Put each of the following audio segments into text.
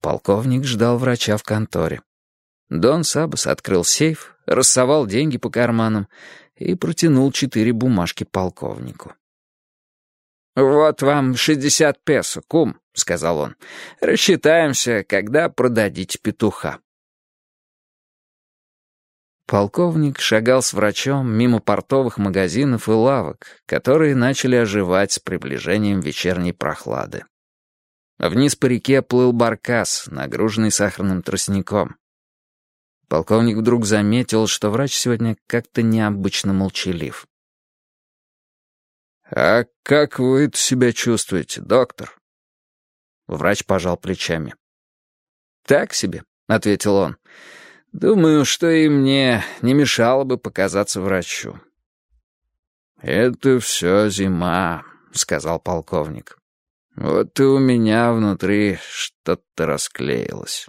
Полковник ждал врача в конторе. Дон Сабас открыл сейф, рассовал деньги по карманам и протянул четыре бумажки полковнику. «Вот вам шестьдесят песо, кум», — сказал он. «Рассчитаемся, когда продадите петуха». Полковник шагал с врачом мимо портовых магазинов и лавок, которые начали оживать с приближением вечерней прохлады. Вниз по реке плыл баркас, нагруженный сахарным тростником. Полковник вдруг заметил, что врач сегодня как-то необычно молчалив. «А как вы себя чувствуете, доктор?» Врач пожал плечами. «Так себе», — ответил он. Думаю, что и мне не мешало бы показаться врачу. «Это все зима», — сказал полковник. «Вот и у меня внутри что-то расклеилось».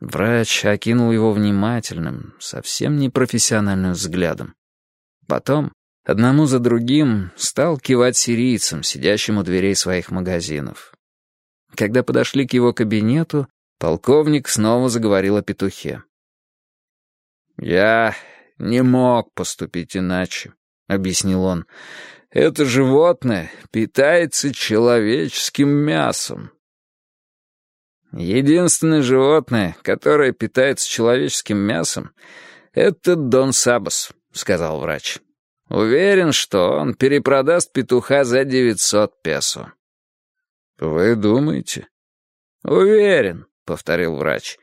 Врач окинул его внимательным, совсем непрофессиональным взглядом. Потом, одному за другим, стал кивать сирийцам, сидящим у дверей своих магазинов. Когда подошли к его кабинету, Полковник снова заговорил о петухе. «Я не мог поступить иначе», — объяснил он. «Это животное питается человеческим мясом». «Единственное животное, которое питается человеческим мясом, это Дон Сабас», — сказал врач. «Уверен, что он перепродаст петуха за девятьсот песо». «Вы думаете?» «Уверен. — повторил врач.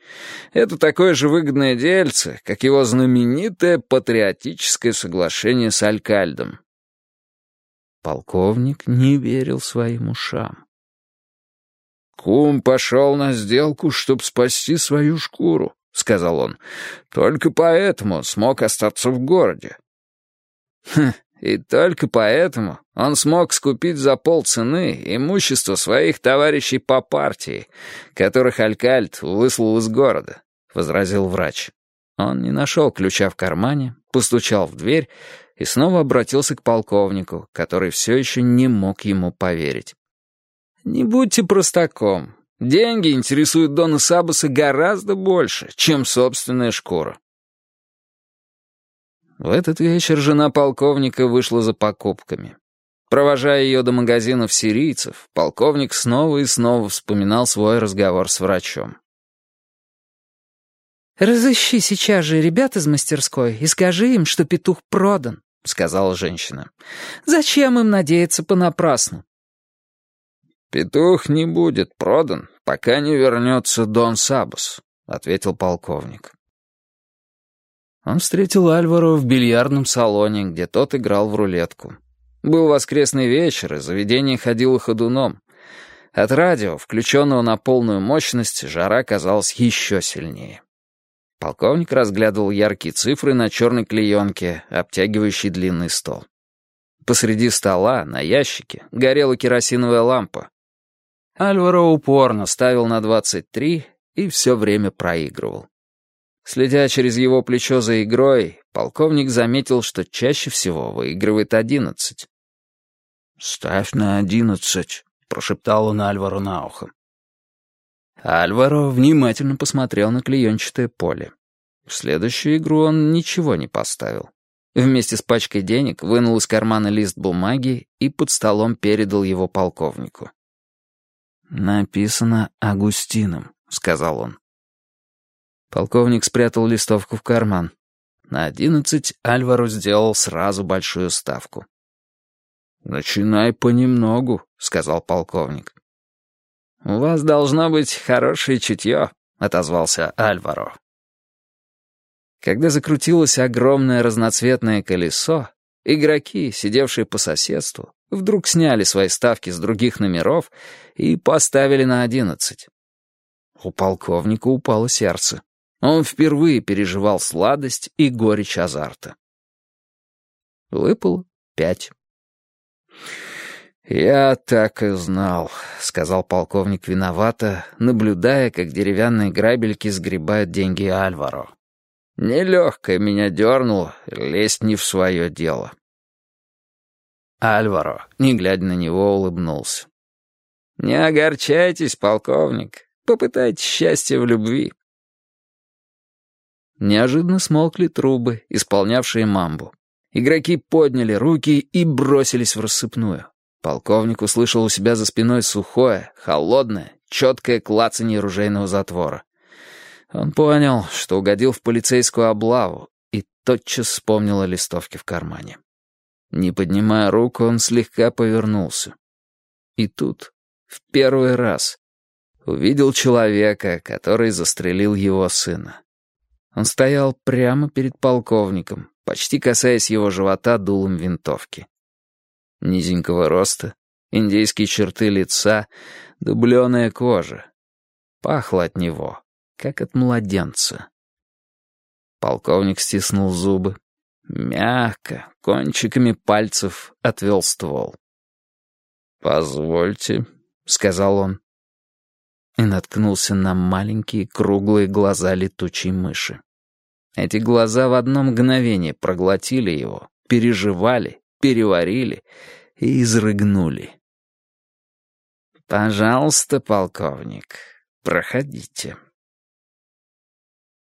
«Это такое же выгодное дельце, как его знаменитое патриотическое соглашение с Алькальдом». Полковник не верил своим ушам. «Кум пошел на сделку, чтобы спасти свою шкуру», — сказал он. «Только поэтому смог остаться в городе». «Хм, и только поэтому он смог скупить за полцены имущество своих товарищей по партии, которых Алькальт выслал из города, — возразил врач. Он не нашел ключа в кармане, постучал в дверь и снова обратился к полковнику, который все еще не мог ему поверить. «Не будьте простаком. Деньги интересуют Дона Сабаса гораздо больше, чем собственная шкура. В этот вечер жена полковника вышла за покупками. Провожая ее до магазинов сирийцев, полковник снова и снова вспоминал свой разговор с врачом. «Разыщи сейчас же ребят из мастерской и скажи им, что петух продан», — сказала женщина. «Зачем им надеяться понапрасну?» «Петух не будет продан, пока не вернется Дон Сабус», — ответил полковник. Он встретил Альваро в бильярдном салоне, где тот играл в рулетку. Был воскресный вечер, и заведение ходило ходуном. От радио, включенного на полную мощность, жара казалась еще сильнее. Полковник разглядывал яркие цифры на черной клеенке, обтягивающей длинный стол. Посреди стола, на ящике, горела керосиновая лампа. Альваро упорно ставил на 23 и все время проигрывал. Следя через его плечо за игрой, полковник заметил, что чаще всего выигрывает одиннадцать. «Ставь на одиннадцать», — прошептал он Альваро на ухо. Альваро внимательно посмотрел на клеенчатое поле. В следующую игру он ничего не поставил. Вместе с пачкой денег вынул из кармана лист бумаги и под столом передал его полковнику. «Написано Агустином», — сказал он. Полковник спрятал листовку в карман. На одиннадцать Альваро сделал сразу большую ставку. «Начинай понемногу», — сказал полковник. «У вас должно быть хорошее чутье», — отозвался Альваро. Когда закрутилось огромное разноцветное колесо, игроки, сидевшие по соседству, вдруг сняли свои ставки с других номеров и поставили на одиннадцать. У полковника упало сердце. Он впервые переживал сладость и горечь азарта. Выпало пять. «Я так и знал», — сказал полковник виновато, наблюдая, как деревянные грабельки сгребают деньги Альваро. «Нелегкое меня дернуло лезть не в свое дело». Альваро, не глядя на него, улыбнулся. «Не огорчайтесь, полковник. Попытайте счастье в любви». Неожиданно смолкли трубы, исполнявшие мамбу. Игроки подняли руки и бросились в рассыпную. Полковник услышал у себя за спиной сухое, холодное, четкое клацанье ружейного затвора. Он понял, что угодил в полицейскую облаву, и тотчас вспомнил о листовке в кармане. Не поднимая руку, он слегка повернулся. И тут, в первый раз, увидел человека, который застрелил его сына. Он стоял прямо перед полковником, почти касаясь его живота дулом винтовки. Низенького роста, индейские черты лица, дубленая кожа. Пахло от него, как от младенца. Полковник стиснул зубы, мягко, кончиками пальцев отвел ствол. «Позвольте», — сказал он. И наткнулся на маленькие круглые глаза летучей мыши. Эти глаза в одно мгновение проглотили его, переживали, переварили и изрыгнули. «Пожалуйста, полковник, проходите».